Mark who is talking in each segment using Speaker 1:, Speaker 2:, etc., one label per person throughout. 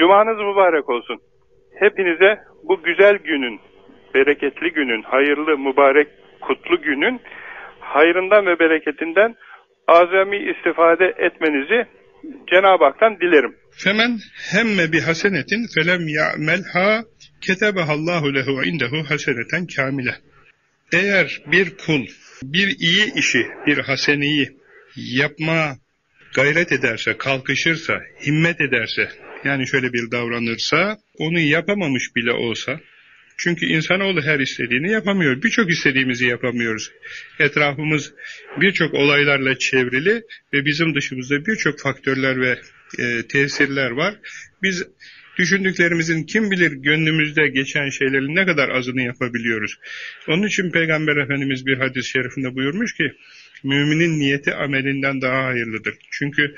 Speaker 1: Cumanız mübarek olsun. Hepinize bu güzel günün, bereketli günün, hayırlı, mübarek, kutlu günün hayrından ve bereketinden azami istifade etmenizi Cenab-ı Hak'tan dilerim.
Speaker 2: Femen hemme bi hasenetin felem ya'melha ketebehallahu lehu indehu haseneten kamile. Eğer bir kul bir iyi işi, bir haseneyi yapma gayret ederse, kalkışırsa, himmet ederse, yani şöyle bir davranırsa, onu yapamamış bile olsa, çünkü insanoğlu her istediğini yapamıyor. Birçok istediğimizi yapamıyoruz. Etrafımız birçok olaylarla çevrili ve bizim dışımızda birçok faktörler ve e, tesirler var. Biz düşündüklerimizin kim bilir gönlümüzde geçen şeylerin ne kadar azını yapabiliyoruz. Onun için Peygamber Efendimiz bir hadis-i şerifinde buyurmuş ki, müminin niyeti amelinden daha hayırlıdır. Çünkü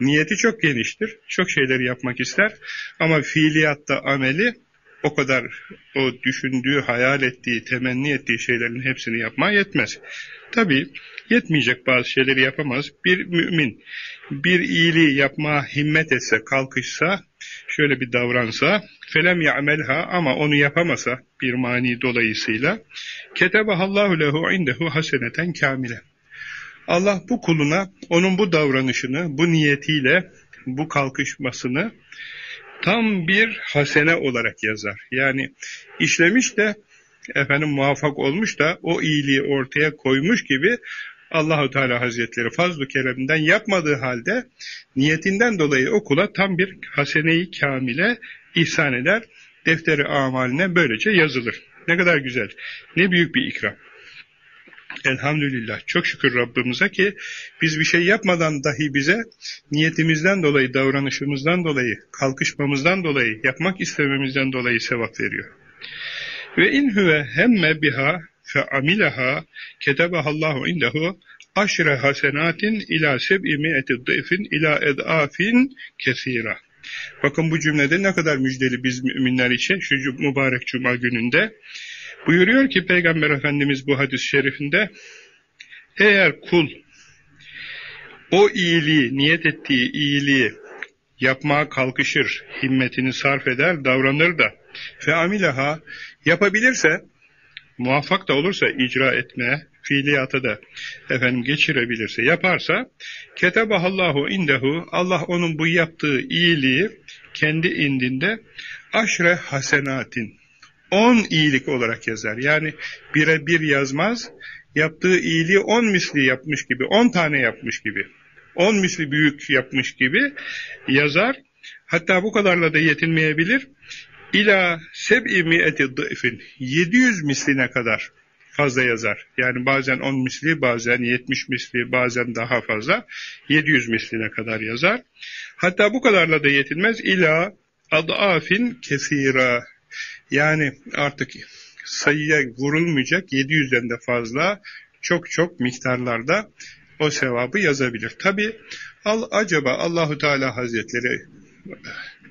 Speaker 2: niyeti çok geniştir, çok şeyleri yapmak ister ama fiiliyatta ameli o kadar o düşündüğü, hayal ettiği, temenni ettiği şeylerin hepsini yapmaya yetmez. Tabi yetmeyecek bazı şeyleri yapamaz. Bir mümin bir iyiliği yapmaya himmet etse, kalkışsa, şöyle bir davransa, felem ya'melha ama onu yapamasa bir mani dolayısıyla, ketebahallahu lehu indehu haseneten kamile. Allah bu kuluna onun bu davranışını, bu niyetiyle, bu kalkışmasını tam bir hasene olarak yazar. Yani işlemiş de efendim muvaffak olmuş da o iyiliği ortaya koymuş gibi Allahu Teala Hazretleri fazl-ı kereminden yapmadığı halde niyetinden dolayı okula tam bir haseneyi kamile ihsan eder. Defteri amaline böylece yazılır. Ne kadar güzel. Ne büyük bir ikram. Elhamdülillah. Çok şükür Rabbimize ki biz bir şey yapmadan dahi bize niyetimizden dolayı, davranışımızdan dolayı, kalkışmamızdan dolayı, yapmak istememizden dolayı sevap veriyor. Ve in huve hemme biha fe amilaha ketebahallahu indehu aşre hasenatin ila seb'i mi'eti dıfin ila ed'afin kesira. Bakın bu cümlede ne kadar müjdeli biz müminler için şu mübarek cuma gününde. Buyuruyor ki Peygamber Efendimiz bu hadis-i şerifinde eğer kul o iyiliği, niyet ettiği iyiliği yapmaya kalkışır, himmetini sarf eder, davranır da fe amilaha yapabilirse muvaffak da olursa icra etmeye, fiiliyatı da efendim geçirebilirse, yaparsa ketebahallahu indehu Allah onun bu yaptığı iyiliği kendi indinde aşre hasenatin on iyilik olarak yazar. Yani bire bir yazmaz, yaptığı iyiliği on misli yapmış gibi, on tane yapmış gibi, on misli büyük yapmış gibi yazar. Hatta bu kadarla da yetinmeyebilir. İla seb'i mi'eti dıfin 700 misline kadar fazla yazar. Yani bazen 10 misli, bazen 70 misli, bazen daha fazla 700 misline kadar yazar. Hatta bu kadarla da yetinmez. İla adafin kesira yani artık sayıya vurulmayacak 700'den de fazla çok çok miktarlarda o sevabı yazabilir. Tabi al, acaba Allahu Teala Hazretleri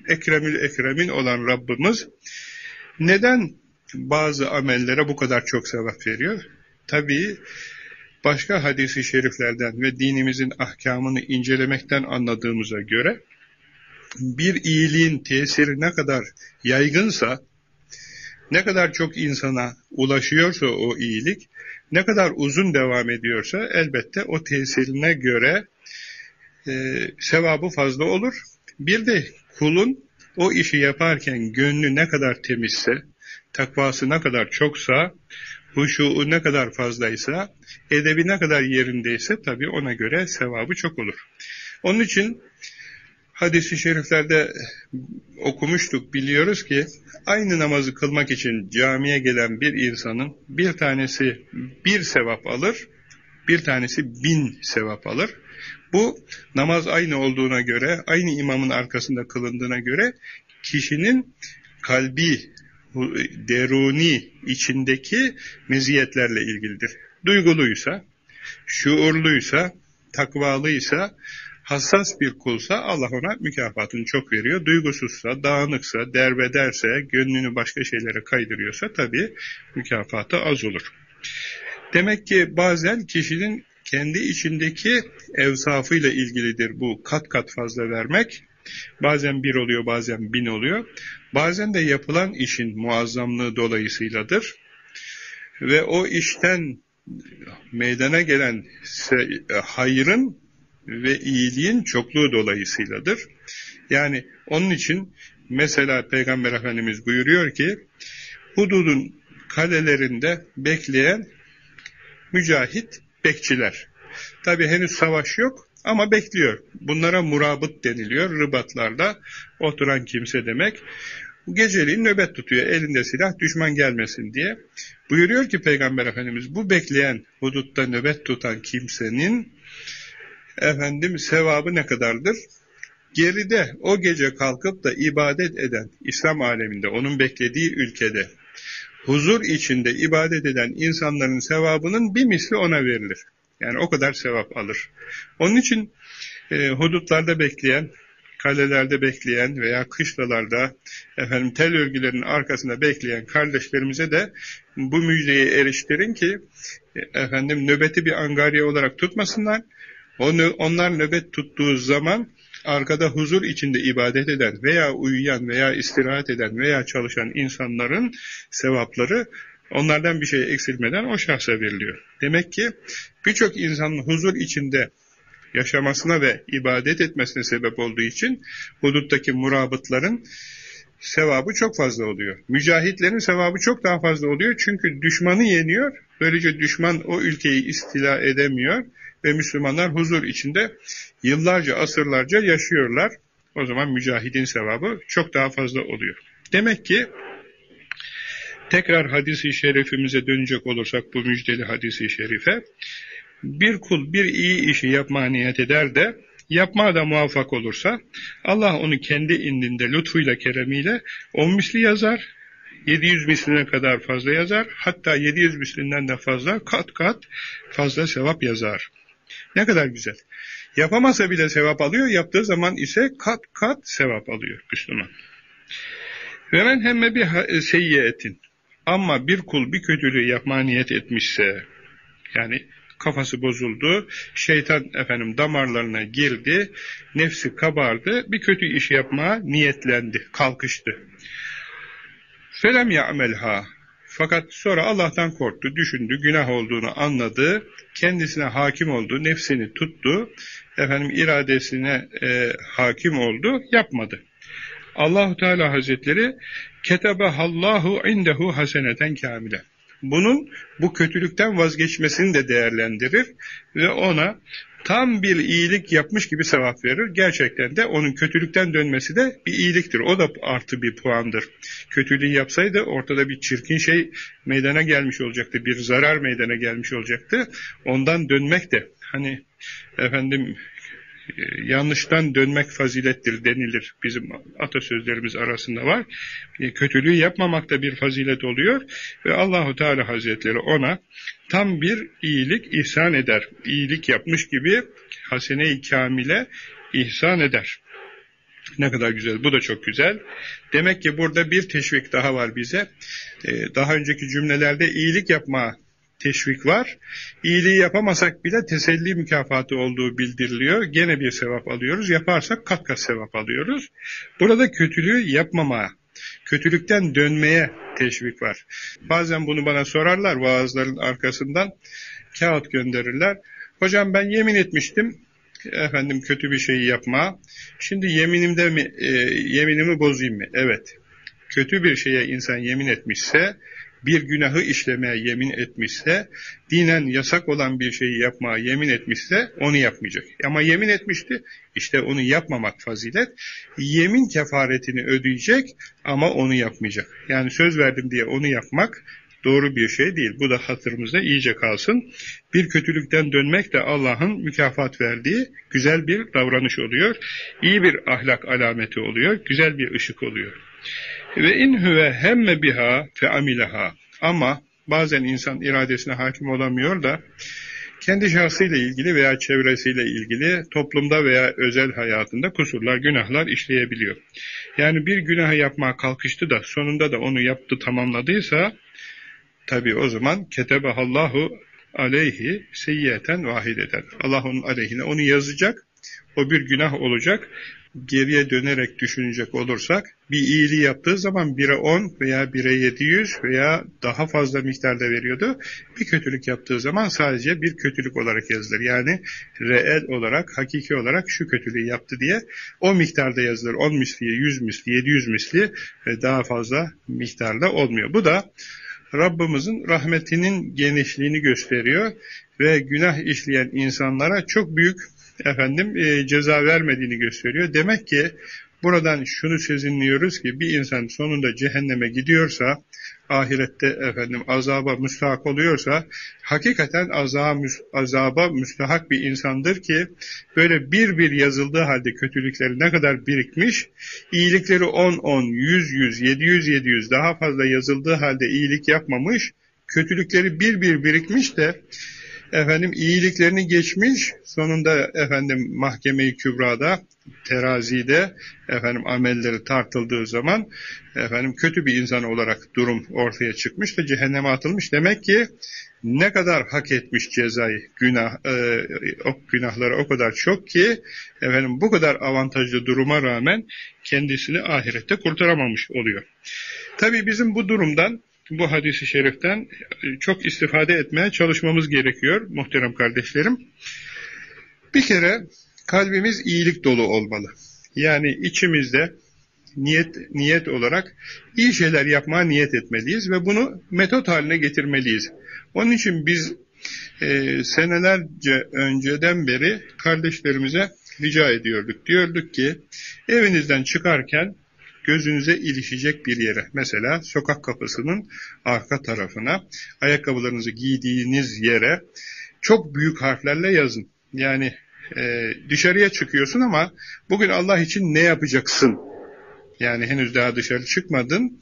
Speaker 2: Ekremül Ekremin olan Rabbimiz neden bazı amellere bu kadar çok sevap veriyor? Tabii başka hadisi şeriflerden ve dinimizin ahkamını incelemekten anladığımıza göre bir iyiliğin tesiri ne kadar yaygınsa, ne kadar çok insana ulaşıyorsa o iyilik, ne kadar uzun devam ediyorsa elbette o tesirine göre e, sevabı fazla olur. Bir de kulun o işi yaparken gönlü ne kadar temizse, takvası ne kadar çoksa, huşuu ne kadar fazlaysa, edebi ne kadar yerindeyse tabii ona göre sevabı çok olur. Onun için hadisi şeriflerde okumuştuk, biliyoruz ki aynı namazı kılmak için camiye gelen bir insanın bir tanesi bir sevap alır, bir tanesi bin sevap alır. Bu namaz aynı olduğuna göre, aynı imamın arkasında kılındığına göre kişinin kalbi, deruni, içindeki meziyetlerle ilgilidir. Duyguluysa, şuurluysa, takvalıysa, hassas bir kulsa Allah ona mükafatını çok veriyor. Duygusuzsa, dağınıksa, derbederse, gönlünü başka şeylere kaydırıyorsa tabii mükafatı az olur. Demek ki bazen kişinin kendi içindeki evsafıyla ilgilidir bu kat kat fazla vermek. Bazen bir oluyor, bazen bin oluyor. Bazen de yapılan işin muazzamlığı dolayısıyladır. Ve o işten meydana gelen hayrın ve iyiliğin çokluğu dolayısıyladır. Yani onun için mesela Peygamber Efendimiz buyuruyor ki hududun kalelerinde bekleyen mücahit bekçiler. Tabi henüz savaş yok ama bekliyor. Bunlara murabıt deniliyor. Rıbatlarda oturan kimse demek. Geceliğin nöbet tutuyor. Elinde silah düşman gelmesin diye. Buyuruyor ki Peygamber Efendimiz bu bekleyen hudutta nöbet tutan kimsenin efendim sevabı ne kadardır? Geride o gece kalkıp da ibadet eden İslam aleminde onun beklediği ülkede huzur içinde ibadet eden insanların sevabının bir misli ona verilir. Yani o kadar sevap alır. Onun için e, hudutlarda bekleyen, kalelerde bekleyen veya kışlalarda efendim tel örgülerinin arkasında bekleyen kardeşlerimize de bu müjdeyi eriştirin ki e, efendim nöbeti bir angarya olarak tutmasınlar. Onlar nöbet tuttuğu zaman arkada huzur içinde ibadet eden veya uyuyan veya istirahat eden veya çalışan insanların sevapları onlardan bir şey eksilmeden o şahsa veriliyor. Demek ki birçok insanın huzur içinde yaşamasına ve ibadet etmesine sebep olduğu için huduttaki murabıtların sevabı çok fazla oluyor. Mücahitlerin sevabı çok daha fazla oluyor çünkü düşmanı yeniyor. Böylece düşman o ülkeyi istila edemiyor ve Müslümanlar huzur içinde yıllarca, asırlarca yaşıyorlar. O zaman mücahidin sevabı çok daha fazla oluyor. Demek ki tekrar hadisi şerifimize dönecek olursak bu müjdeli hadisi şerife bir kul bir iyi işi yapmaya niyet eder de yapmaya da muvaffak olursa Allah onu kendi indinde lütfuyla keremiyle on misli yazar 700 misline kadar fazla yazar hatta 700 mislinden de fazla kat kat fazla sevap yazar. Ne kadar güzel. Yapamasa bile sevap alıyor, yaptığı zaman ise kat kat sevap alıyor Müslüman. Ve men hemme bir seyyiyetin. Ama bir kul bir kötülüğü yapmaya niyet etmişse, yani kafası bozuldu, şeytan efendim damarlarına girdi, nefsi kabardı, bir kötü iş yapmaya niyetlendi, kalkıştı. Felem ya'melha. Fakat sonra Allah'tan korktu, düşündü, günah olduğunu anladı, kendisine hakim oldu, nefsini tuttu, efendim iradesine e, hakim oldu, yapmadı. Allahu Teala Hazretleri ketebehallahu indehu haseneten kamile. Bunun bu kötülükten vazgeçmesini de değerlendirir ve ona tam bir iyilik yapmış gibi sevap verir. Gerçekten de onun kötülükten dönmesi de bir iyiliktir. O da artı bir puandır. Kötülüğü yapsaydı ortada bir çirkin şey meydana gelmiş olacaktı. Bir zarar meydana gelmiş olacaktı. Ondan dönmek de hani efendim yanlıştan dönmek fazilettir denilir. Bizim atasözlerimiz arasında var. E, kötülüğü yapmamak da bir fazilet oluyor ve Allahu Teala Hazretleri ona tam bir iyilik ihsan eder. İyilik yapmış gibi hasene-i kamile ihsan eder. Ne kadar güzel. Bu da çok güzel. Demek ki burada bir teşvik daha var bize. E, daha önceki cümlelerde iyilik yapma teşvik var. İyiliği yapamasak bile teselli mükafatı olduğu bildiriliyor. Gene bir sevap alıyoruz. Yaparsak kat kat sevap alıyoruz. Burada kötülüğü yapmamaya, kötülükten dönmeye teşvik var. Bazen bunu bana sorarlar vaazların arkasından. Kağıt gönderirler. Hocam ben yemin etmiştim efendim kötü bir şeyi yapma. Şimdi yeminimde mi e, yeminimi bozayım mı? Evet. Kötü bir şeye insan yemin etmişse bir günahı işlemeye yemin etmişse, dinen yasak olan bir şeyi yapmaya yemin etmişse onu yapmayacak. Ama yemin etmişti, işte onu yapmamak fazilet. Yemin kefaretini ödeyecek ama onu yapmayacak. Yani söz verdim diye onu yapmak doğru bir şey değil. Bu da hatırımızda iyice kalsın. Bir kötülükten dönmek de Allah'ın mükafat verdiği güzel bir davranış oluyor. İyi bir ahlak alameti oluyor. Güzel bir ışık oluyor. Ve in huve hemme biha fe amileha. Ama bazen insan iradesine hakim olamıyor da kendi şahsıyla ilgili veya çevresiyle ilgili toplumda veya özel hayatında kusurlar, günahlar işleyebiliyor. Yani bir günah yapmaya kalkıştı da sonunda da onu yaptı, tamamladıysa tabi o zaman ketebehallahu aleyhi seyyiyeten vahideten. Allah onun aleyhine onu yazacak. O bir günah olacak. Geriye dönerek düşünecek olursak bir iyiliği yaptığı zaman 1'e 10 veya 1'e 700 veya daha fazla miktarda veriyordu. Bir kötülük yaptığı zaman sadece bir kötülük olarak yazılır. Yani reel olarak, hakiki olarak şu kötülüğü yaptı diye o miktarda yazılır. 10 misli, 100 misli, 700 misli ve daha fazla miktarda olmuyor. Bu da Rabbimizin rahmetinin genişliğini gösteriyor ve günah işleyen insanlara çok büyük efendim e, ceza vermediğini gösteriyor. Demek ki buradan şunu sezinliyoruz ki bir insan sonunda cehenneme gidiyorsa ahirette efendim azaba müstahak oluyorsa hakikaten azaba, azaba müstahak bir insandır ki böyle bir bir yazıldığı halde kötülükleri ne kadar birikmiş iyilikleri 10 10 100 100 700 700 daha fazla yazıldığı halde iyilik yapmamış kötülükleri bir bir birikmiş de efendim iyiliklerini geçmiş sonunda efendim mahkemeyi kübrada terazide efendim amelleri tartıldığı zaman efendim kötü bir insan olarak durum ortaya çıkmış da cehenneme atılmış. Demek ki ne kadar hak etmiş cezayı, günah, e, o günahları o kadar çok ki efendim bu kadar avantajlı duruma rağmen kendisini ahirette kurtaramamış oluyor. Tabi bizim bu durumdan bu hadisi şeriften çok istifade etmeye çalışmamız gerekiyor muhterem kardeşlerim. Bir kere kalbimiz iyilik dolu olmalı. Yani içimizde niyet niyet olarak iyi şeyler yapmaya niyet etmeliyiz ve bunu metot haline getirmeliyiz. Onun için biz e, senelerce önceden beri kardeşlerimize rica ediyorduk. Diyorduk ki evinizden çıkarken gözünüze ilişecek bir yere, mesela sokak kapısının arka tarafına, ayakkabılarınızı giydiğiniz yere çok büyük harflerle yazın. Yani e, dışarıya çıkıyorsun ama bugün Allah için ne yapacaksın? Yani henüz daha dışarı çıkmadın,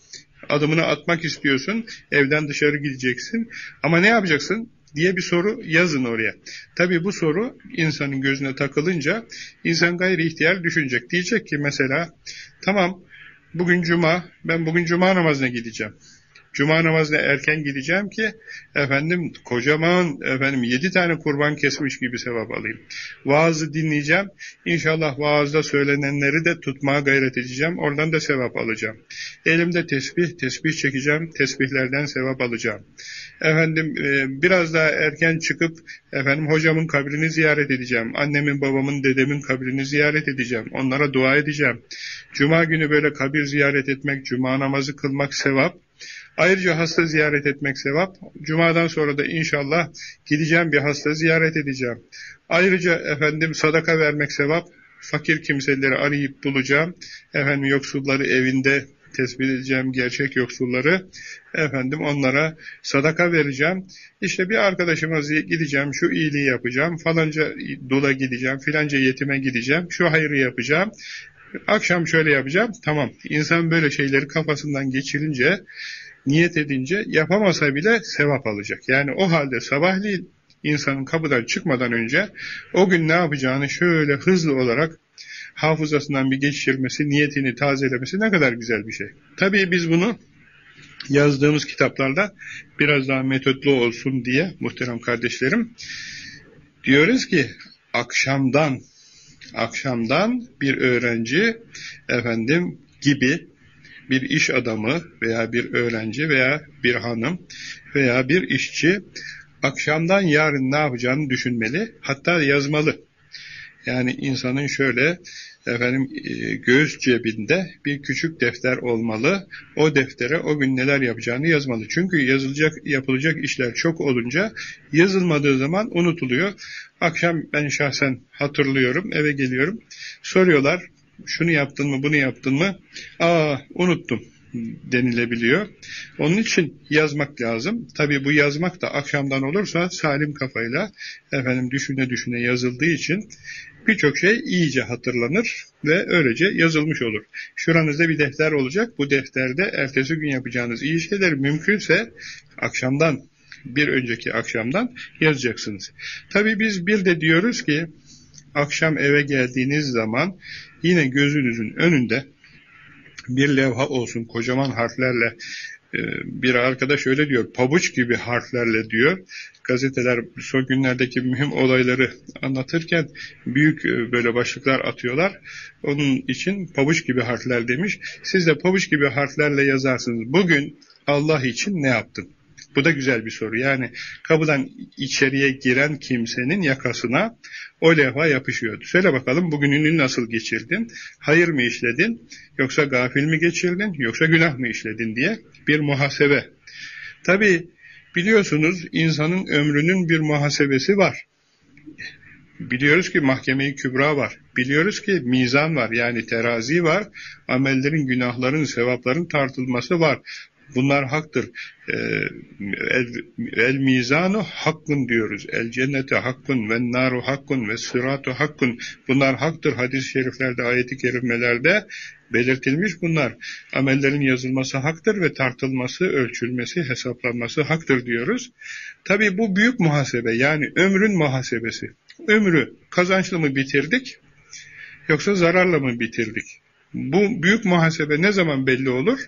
Speaker 2: adımını atmak istiyorsun, evden dışarı gideceksin ama ne yapacaksın? diye bir soru yazın oraya. Tabi bu soru insanın gözüne takılınca insan gayri ihtiyar düşünecek. Diyecek ki mesela tamam Bugün cuma, ben bugün cuma namazına gideceğim. Cuma namazına erken gideceğim ki efendim kocaman efendim yedi tane kurban kesmiş gibi sevap alayım. Vaazı dinleyeceğim. İnşallah vaazda söylenenleri de tutmaya gayret edeceğim. Oradan da sevap alacağım. Elimde tesbih, tesbih çekeceğim. Tesbihlerden sevap alacağım. Efendim e, biraz daha erken çıkıp efendim hocamın kabrini ziyaret edeceğim. Annemin, babamın, dedemin kabrini ziyaret edeceğim. Onlara dua edeceğim. Cuma günü böyle kabir ziyaret etmek, cuma namazı kılmak sevap. Ayrıca hasta ziyaret etmek sevap. Cuma'dan sonra da inşallah gideceğim bir hasta ziyaret edeceğim. Ayrıca efendim sadaka vermek sevap. Fakir kimseleri arayıp bulacağım. Efendim yoksulları evinde tespit edeceğim gerçek yoksulları. Efendim onlara sadaka vereceğim. İşte bir arkadaşıma gideceğim, şu iyiliği yapacağım. Falanca dula gideceğim, filanca yetime gideceğim. Şu hayrı yapacağım. Akşam şöyle yapacağım. Tamam. İnsan böyle şeyleri kafasından geçirince niyet edince yapamasa bile sevap alacak. Yani o halde sabahleyin insanın kapıdan çıkmadan önce o gün ne yapacağını şöyle hızlı olarak hafızasından bir geçirmesi, niyetini tazelemesi ne kadar güzel bir şey. Tabii biz bunu yazdığımız kitaplarda biraz daha metotlu olsun diye muhterem kardeşlerim diyoruz ki akşamdan akşamdan bir öğrenci efendim gibi bir iş adamı veya bir öğrenci veya bir hanım veya bir işçi akşamdan yarın ne yapacağını düşünmeli, hatta yazmalı. Yani insanın şöyle efendim e, göğüs cebinde bir küçük defter olmalı. O deftere o gün neler yapacağını yazmalı. Çünkü yazılacak yapılacak işler çok olunca yazılmadığı zaman unutuluyor. Akşam ben şahsen hatırlıyorum, eve geliyorum. Soruyorlar şunu yaptın mı, bunu yaptın mı? Aa unuttum denilebiliyor. Onun için yazmak lazım. Tabi bu yazmak da akşamdan olursa salim kafayla efendim düşüne düşüne yazıldığı için birçok şey iyice hatırlanır ve öylece yazılmış olur. Şuranızda bir defter olacak. Bu defterde ertesi gün yapacağınız iyi şeyler mümkünse akşamdan bir önceki akşamdan yazacaksınız. Tabi biz bir de diyoruz ki akşam eve geldiğiniz zaman yine gözünüzün önünde bir levha olsun kocaman harflerle Ee, bir arkadaş öyle diyor, pabuç gibi harflerle diyor. Gazeteler son günlerdeki mühim olayları anlatırken büyük e, böyle başlıklar atıyorlar. Onun için pabuç gibi harfler demiş. Siz de pabuç gibi harflerle yazarsınız. Bugün Allah için ne yaptın? Bu da güzel bir soru. Yani kapıdan içeriye giren kimsenin yakasına o levha yapışıyor. Söyle bakalım bugününü nasıl geçirdin? Hayır mı işledin? Yoksa gafil mi geçirdin? Yoksa günah mı işledin diye bir muhasebe. Tabi biliyorsunuz insanın ömrünün bir muhasebesi var. Biliyoruz ki mahkemeyi kübra var. Biliyoruz ki mizan var yani terazi var. Amellerin, günahların, sevapların tartılması var. Bunlar haktır. Ee, el, el mizanu hakkın diyoruz. El cennete hakkın ve naru hakkın ve sıratu hakkın. Bunlar haktır. Hadis-i şeriflerde, ayeti kerimelerde belirtilmiş bunlar. Amellerin yazılması haktır ve tartılması, ölçülmesi, hesaplanması haktır diyoruz. Tabi bu büyük muhasebe yani ömrün muhasebesi. Ömrü kazançlı mı bitirdik yoksa zararla mı bitirdik? Bu büyük muhasebe ne zaman belli olur?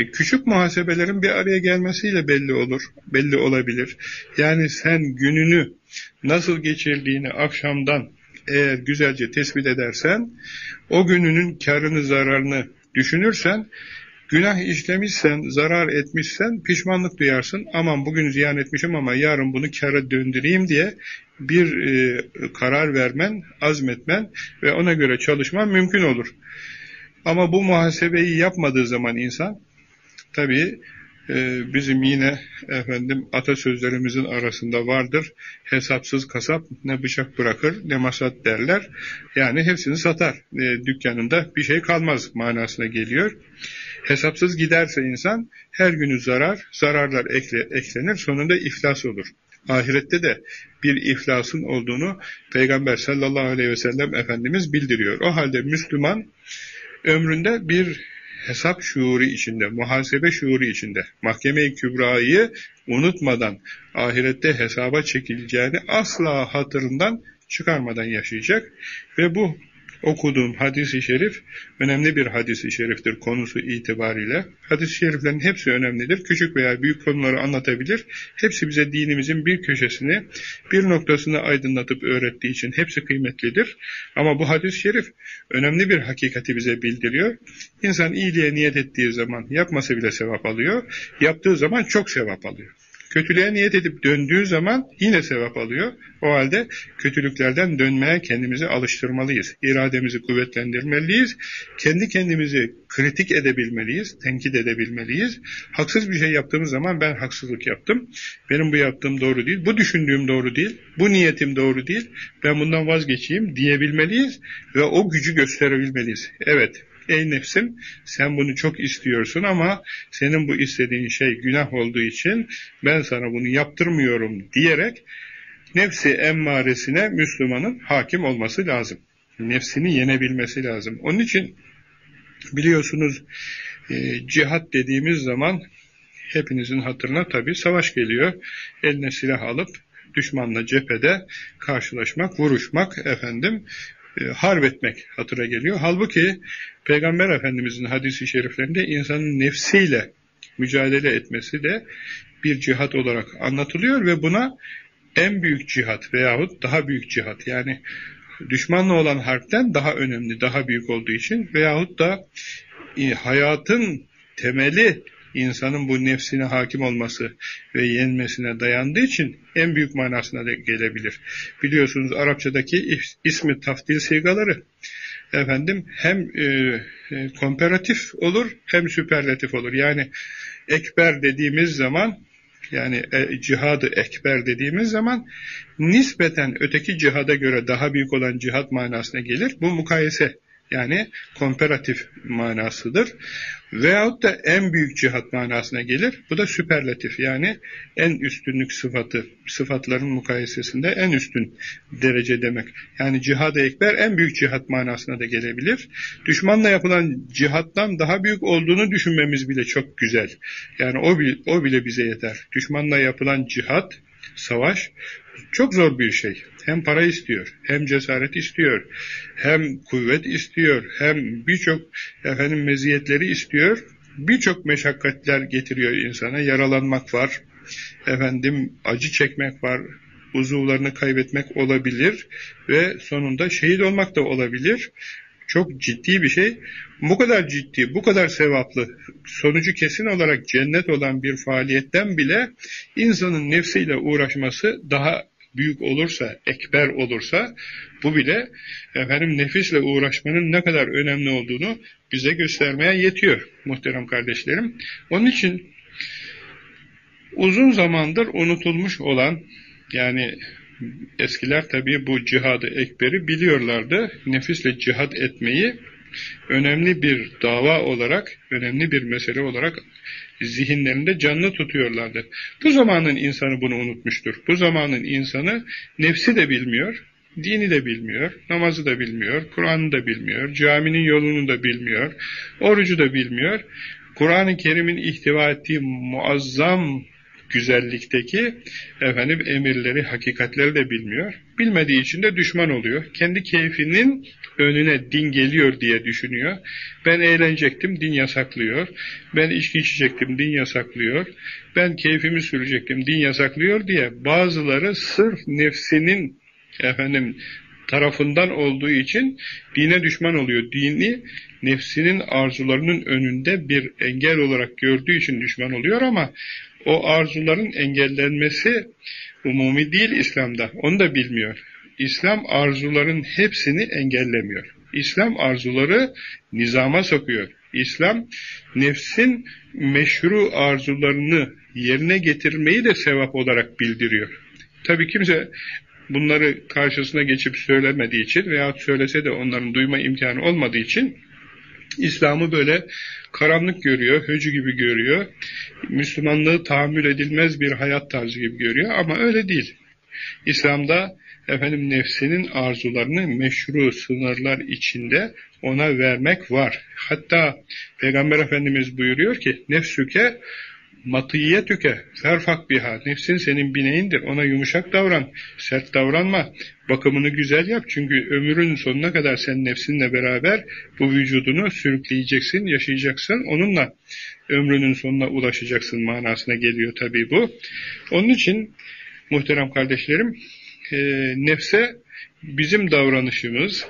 Speaker 2: E, küçük muhasebelerin bir araya gelmesiyle belli olur, belli olabilir. Yani sen gününü nasıl geçirdiğini akşamdan eğer güzelce tespit edersen, o gününün karını zararını düşünürsen, günah işlemişsen, zarar etmişsen pişmanlık duyarsın. Aman bugün ziyan etmişim ama yarın bunu kara döndüreyim diye bir e, karar vermen, azmetmen ve ona göre çalışman mümkün olur. Ama bu muhasebeyi yapmadığı zaman insan Tabii e, bizim yine efendim atasözlerimizin arasında vardır. Hesapsız kasap ne bıçak bırakır ne masat derler. Yani hepsini satar. E, dükkanında bir şey kalmaz manasına geliyor. Hesapsız giderse insan her günü zarar, zararlar ekle, eklenir. Sonunda iflas olur. Ahirette de bir iflasın olduğunu Peygamber sallallahu aleyhi ve sellem Efendimiz bildiriyor. O halde Müslüman ömründe bir hesap şuuru içinde, muhasebe şuuru içinde, mahkeme-i kübrayı unutmadan ahirette hesaba çekileceğini asla hatırından çıkarmadan yaşayacak ve bu okuduğum hadis-i şerif önemli bir hadis-i şeriftir konusu itibariyle. Hadis-i şeriflerin hepsi önemlidir. Küçük veya büyük konuları anlatabilir. Hepsi bize dinimizin bir köşesini, bir noktasını aydınlatıp öğrettiği için hepsi kıymetlidir. Ama bu hadis-i şerif önemli bir hakikati bize bildiriyor. İnsan iyiliğe niyet ettiği zaman yapması bile sevap alıyor. Yaptığı zaman çok sevap alıyor. Kötülüğe niyet edip döndüğü zaman yine sevap alıyor. O halde kötülüklerden dönmeye kendimizi alıştırmalıyız. İrademizi kuvvetlendirmeliyiz. Kendi kendimizi kritik edebilmeliyiz, tenkit edebilmeliyiz. Haksız bir şey yaptığımız zaman ben haksızlık yaptım. Benim bu yaptığım doğru değil, bu düşündüğüm doğru değil, bu niyetim doğru değil. Ben bundan vazgeçeyim diyebilmeliyiz ve o gücü gösterebilmeliyiz. Evet, Ey nefsim sen bunu çok istiyorsun ama senin bu istediğin şey günah olduğu için ben sana bunu yaptırmıyorum diyerek nefsi emmaresine Müslümanın hakim olması lazım. Nefsini yenebilmesi lazım. Onun için biliyorsunuz e, cihat dediğimiz zaman hepinizin hatırına tabi savaş geliyor. Eline silah alıp düşmanla cephede karşılaşmak, vuruşmak efendim harp etmek hatıra geliyor. Halbuki Peygamber Efendimizin hadisi şeriflerinde insanın nefsiyle mücadele etmesi de bir cihat olarak anlatılıyor ve buna en büyük cihat veyahut daha büyük cihat yani düşmanla olan harpten daha önemli, daha büyük olduğu için veyahut da e, hayatın temeli insanın bu nefsine hakim olması ve yenmesine dayandığı için en büyük manasına da gelebilir. Biliyorsunuz Arapçadaki ismi taftil sigaları efendim hem e, e, komparatif olur hem süperlatif olur. Yani ekber dediğimiz zaman yani e, cihadı ekber dediğimiz zaman nispeten öteki cihada göre daha büyük olan cihat manasına gelir. Bu mukayese yani komparatif manasıdır. Veyahut da en büyük cihat manasına gelir. Bu da süperlatif yani en üstünlük sıfatı, sıfatların mukayesesinde en üstün derece demek. Yani cihad-ı ekber en büyük cihat manasına da gelebilir. Düşmanla yapılan cihattan daha büyük olduğunu düşünmemiz bile çok güzel. Yani o, o bile bize yeter. Düşmanla yapılan cihat, savaş çok zor bir şey. Hem para istiyor, hem cesaret istiyor, hem kuvvet istiyor, hem birçok efendim meziyetleri istiyor. birçok meşakkatler getiriyor insana. Yaralanmak var, efendim acı çekmek var, uzuvlarını kaybetmek olabilir ve sonunda şehit olmak da olabilir. Çok ciddi bir şey. Bu kadar ciddi, bu kadar sevaplı, sonucu kesin olarak cennet olan bir faaliyetten bile insanın nefsiyle uğraşması daha büyük olursa, ekber olursa bu bile efendim nefisle uğraşmanın ne kadar önemli olduğunu bize göstermeye yetiyor muhterem kardeşlerim. Onun için uzun zamandır unutulmuş olan yani eskiler tabii bu cihadı ekberi biliyorlardı. Nefisle cihad etmeyi önemli bir dava olarak, önemli bir mesele olarak zihinlerinde canlı tutuyorlardı. Bu zamanın insanı bunu unutmuştur. Bu zamanın insanı nefsi de bilmiyor, dini de bilmiyor, namazı da bilmiyor, Kur'an'ı da bilmiyor, caminin yolunu da bilmiyor, orucu da bilmiyor. Kur'an-ı Kerim'in ihtiva ettiği muazzam güzellikteki efendim emirleri, hakikatleri de bilmiyor. Bilmediği için de düşman oluyor. Kendi keyfinin önüne din geliyor diye düşünüyor. Ben eğlenecektim, din yasaklıyor. Ben içki içecektim, din yasaklıyor. Ben keyfimi sürecektim, din yasaklıyor diye bazıları sırf nefsinin efendim tarafından olduğu için dine düşman oluyor. Dini nefsinin arzularının önünde bir engel olarak gördüğü için düşman oluyor ama o arzuların engellenmesi umumi değil İslam'da. Onu da bilmiyor. İslam arzuların hepsini engellemiyor. İslam arzuları nizama sokuyor. İslam nefsin meşru arzularını yerine getirmeyi de sevap olarak bildiriyor. Tabi kimse bunları karşısına geçip söylemediği için veya söylese de onların duyma imkanı olmadığı için İslam'ı böyle karanlık görüyor, höcü gibi görüyor. Müslümanlığı tahammül edilmez bir hayat tarzı gibi görüyor ama öyle değil. İslam'da efendim nefsinin arzularını meşru sınırlar içinde ona vermek var. Hatta Peygamber Efendimiz buyuruyor ki nefsüke matiye tüke, ferfak biha, nefsin senin bineğindir, ona yumuşak davran, sert davranma, bakımını güzel yap, çünkü ömrün sonuna kadar sen nefsinle beraber bu vücudunu sürükleyeceksin, yaşayacaksın, onunla. Ömrünün sonuna ulaşacaksın manasına geliyor tabii bu. Onun için muhterem kardeşlerim, e, nefse bizim davranışımız,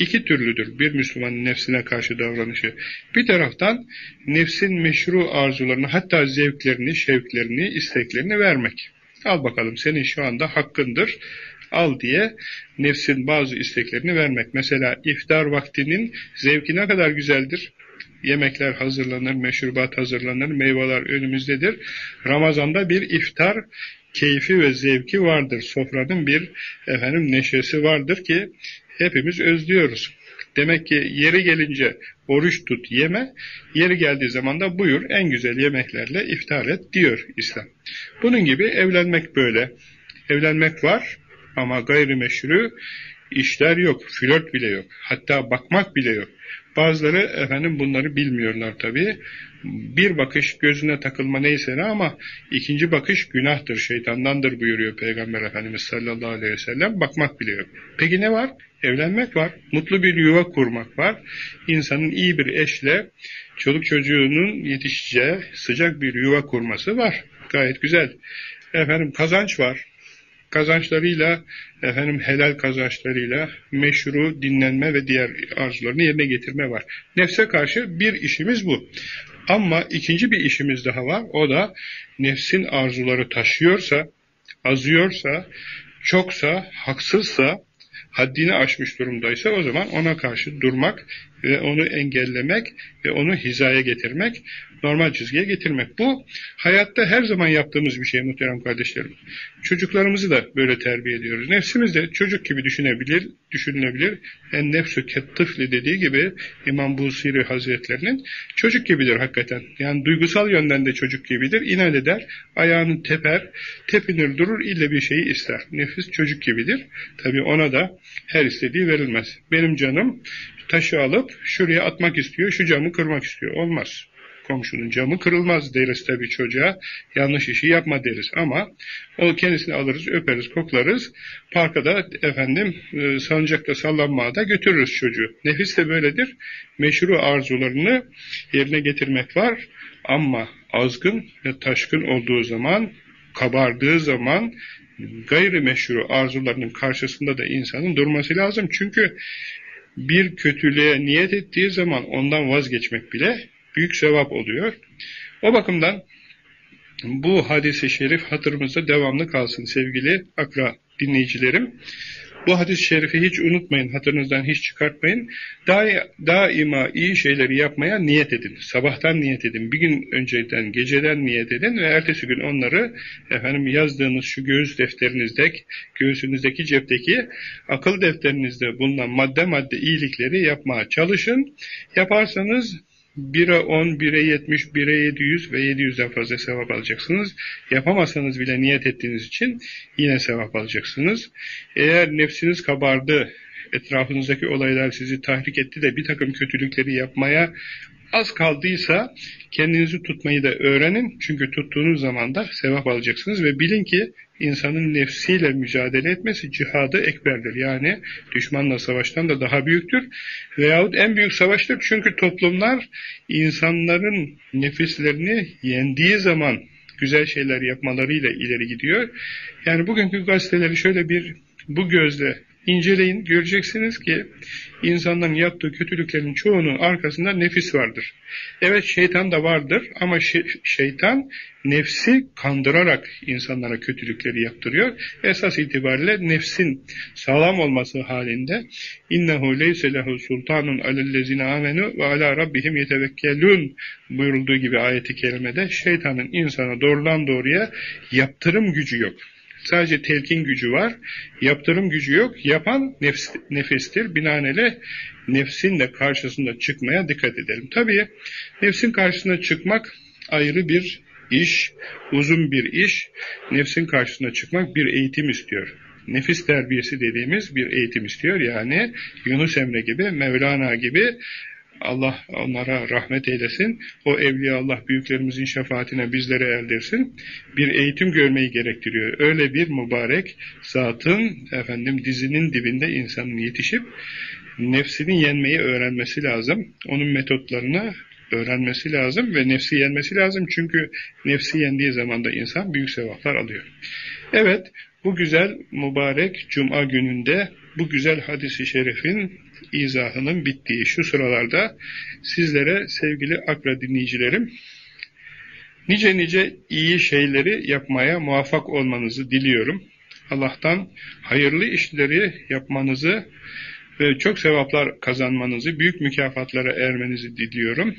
Speaker 2: iki türlüdür bir Müslümanın nefsine karşı davranışı. Bir taraftan nefsin meşru arzularını hatta zevklerini, şevklerini, isteklerini vermek. Al bakalım senin şu anda hakkındır al diye nefsin bazı isteklerini vermek. Mesela iftar vaktinin zevki ne kadar güzeldir. Yemekler hazırlanır, meşrubat hazırlanır, meyveler önümüzdedir. Ramazanda bir iftar keyfi ve zevki vardır. Sofranın bir efendim neşesi vardır ki hepimiz özlüyoruz. Demek ki yeri gelince oruç tut yeme, yeri geldiği zaman da buyur en güzel yemeklerle iftar et diyor İslam. Bunun gibi evlenmek böyle. Evlenmek var ama gayrimeşru işler yok, flört bile yok. Hatta bakmak bile yok. Bazıları efendim bunları bilmiyorlar tabii. Bir bakış gözüne takılma neyse ne ama ikinci bakış günahtır, şeytandandır buyuruyor Peygamber Efendimiz sallallahu aleyhi ve sellem. Bakmak bile yok. Peki ne var? Evlenmek var. Mutlu bir yuva kurmak var. İnsanın iyi bir eşle çoluk çocuğunun yetişeceği sıcak bir yuva kurması var. Gayet güzel. Efendim kazanç var kazançlarıyla, efendim helal kazançlarıyla meşru dinlenme ve diğer arzularını yerine getirme var. Nefse karşı bir işimiz bu. Ama ikinci bir işimiz daha var. O da nefsin arzuları taşıyorsa, azıyorsa, çoksa, haksızsa, haddini aşmış durumdaysa o zaman ona karşı durmak ve onu engellemek ve onu hizaya getirmek normal çizgiye getirmek. Bu hayatta her zaman yaptığımız bir şey muhterem kardeşlerim. Çocuklarımızı da böyle terbiye ediyoruz. Nefsimiz de çocuk gibi düşünebilir, düşünülebilir. En nefsü kettıfli dediği gibi İmam Busiri Hazretlerinin çocuk gibidir hakikaten. Yani duygusal yönden de çocuk gibidir. İnat eder, ayağını teper, tepinir durur, ille bir şeyi ister. Nefis çocuk gibidir. Tabi ona da her istediği verilmez. Benim canım taşı alıp şuraya atmak istiyor, şu camı kırmak istiyor. Olmaz komşunun camı kırılmaz deriz tabii çocuğa. Yanlış işi yapma deriz ama o kendisini alırız, öperiz, koklarız. Parka da efendim e, salıncakta sallanmaya da götürürüz çocuğu. Nefis de böyledir. Meşru arzularını yerine getirmek var ama azgın ve taşkın olduğu zaman, kabardığı zaman gayrimeşru arzularının karşısında da insanın durması lazım. Çünkü bir kötülüğe niyet ettiği zaman ondan vazgeçmek bile büyük sevap oluyor. O bakımdan bu hadisi şerif hatırımızda devamlı kalsın sevgili akra dinleyicilerim. Bu hadis-i şerifi hiç unutmayın, hatırınızdan hiç çıkartmayın. daima iyi şeyleri yapmaya niyet edin. Sabahtan niyet edin, bir gün önceden, geceden niyet edin ve ertesi gün onları efendim yazdığınız şu göğüs defterinizde, göğsünüzdeki cepteki akıl defterinizde bulunan madde madde iyilikleri yapmaya çalışın. Yaparsanız 1'e 10, 1'e 70, 1'e 700 ve 700'den fazla sevap alacaksınız. Yapamazsanız bile niyet ettiğiniz için yine sevap alacaksınız. Eğer nefsiniz kabardı, etrafınızdaki olaylar sizi tahrik etti de bir takım kötülükleri yapmaya az kaldıysa kendinizi tutmayı da öğrenin. Çünkü tuttuğunuz zaman da sevap alacaksınız ve bilin ki insanın nefsiyle mücadele etmesi cihadı ekberdir. Yani düşmanla savaştan da daha büyüktür. Veyahut en büyük savaştır. Çünkü toplumlar insanların nefislerini yendiği zaman güzel şeyler yapmalarıyla ileri gidiyor. Yani bugünkü gazeteleri şöyle bir bu gözle inceleyin, göreceksiniz ki insanların yaptığı kötülüklerin çoğunun arkasında nefis vardır. Evet şeytan da vardır ama şeytan nefsi kandırarak insanlara kötülükleri yaptırıyor. Esas itibariyle nefsin sağlam olması halinde innehu leyse lehu sultanun alellezine amenu ve ala rabbihim yetevekkelun buyurulduğu gibi ayeti kerimede şeytanın insana doğrudan doğruya yaptırım gücü yok. Sadece telkin gücü var. Yaptırım gücü yok. Yapan nefs, nefistir. Binaenaleyh nefsin de karşısında çıkmaya dikkat edelim. Tabii nefsin karşısına çıkmak ayrı bir iş, uzun bir iş. Nefsin karşısına çıkmak bir eğitim istiyor. Nefis terbiyesi dediğimiz bir eğitim istiyor. Yani Yunus Emre gibi, Mevlana gibi Allah onlara rahmet eylesin. O evliya Allah büyüklerimizin şefaatine bizlere erdirsin. Bir eğitim görmeyi gerektiriyor. Öyle bir mübarek zatın efendim dizinin dibinde insanın yetişip nefsini yenmeyi öğrenmesi lazım. Onun metotlarını öğrenmesi lazım ve nefsi yenmesi lazım. Çünkü nefsi yendiği zaman da insan büyük sevaplar alıyor. Evet, bu güzel mübarek cuma gününde bu güzel hadisi şerifin izahının bittiği şu sıralarda sizlere sevgili akra dinleyicilerim nice nice iyi şeyleri yapmaya muvaffak olmanızı diliyorum. Allah'tan hayırlı işleri yapmanızı ve çok sevaplar kazanmanızı, büyük mükafatlara ermenizi diliyorum.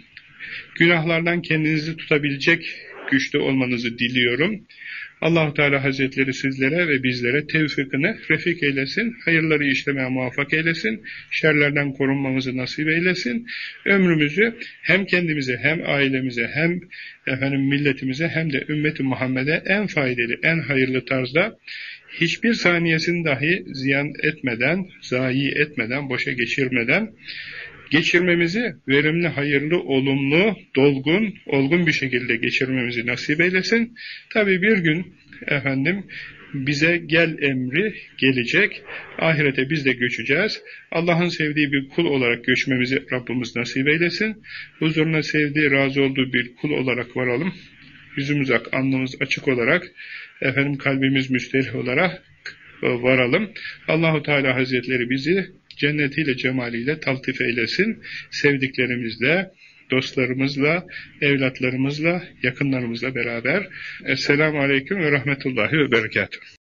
Speaker 2: Günahlardan kendinizi tutabilecek güçlü olmanızı diliyorum allah Teala Hazretleri sizlere ve bizlere tevfikini refik eylesin, hayırları işlemeye muvaffak eylesin, şerlerden korunmamızı nasip eylesin, ömrümüzü hem kendimize hem ailemize hem efendim milletimize hem de ümmeti Muhammed'e en faydalı, en hayırlı tarzda hiçbir saniyesini dahi ziyan etmeden, zayi etmeden, boşa geçirmeden geçirmemizi verimli, hayırlı, olumlu, dolgun, olgun bir şekilde geçirmemizi nasip eylesin. Tabi bir gün efendim bize gel emri gelecek. Ahirete biz de göçeceğiz. Allah'ın sevdiği bir kul olarak göçmemizi Rabbimiz nasip eylesin. Huzuruna sevdiği, razı olduğu bir kul olarak varalım. Yüzümüz ak, alnımız açık olarak, efendim kalbimiz müsterih olarak varalım. Allahu Teala Hazretleri bizi cennetiyle, cemaliyle taltif eylesin. Sevdiklerimizle, dostlarımızla, evlatlarımızla, yakınlarımızla beraber. Esselamu Aleyküm ve Rahmetullahi ve Berekatuhu.